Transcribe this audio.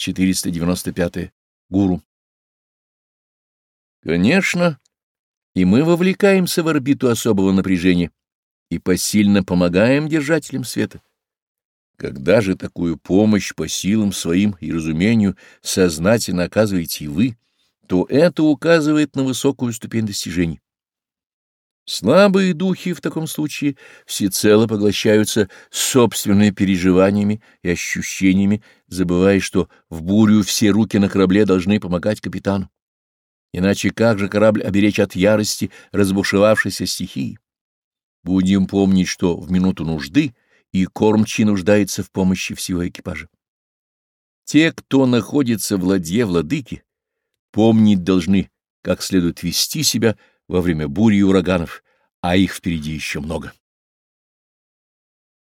495 гуру. Конечно, и мы вовлекаемся в орбиту особого напряжения и посильно помогаем держателям света. Когда же такую помощь по силам своим и разумению сознательно оказываете вы, то это указывает на высокую ступень достижений. Слабые духи в таком случае всецело поглощаются собственными переживаниями и ощущениями, забывая, что в бурю все руки на корабле должны помогать капитану. Иначе как же корабль оберечь от ярости разбушевавшейся стихии? Будем помнить, что в минуту нужды и кормчий нуждается в помощи всего экипажа. Те, кто находится в ладье владыки, помнить должны, как следует вести себя во время бури и ураганов, а их впереди еще много.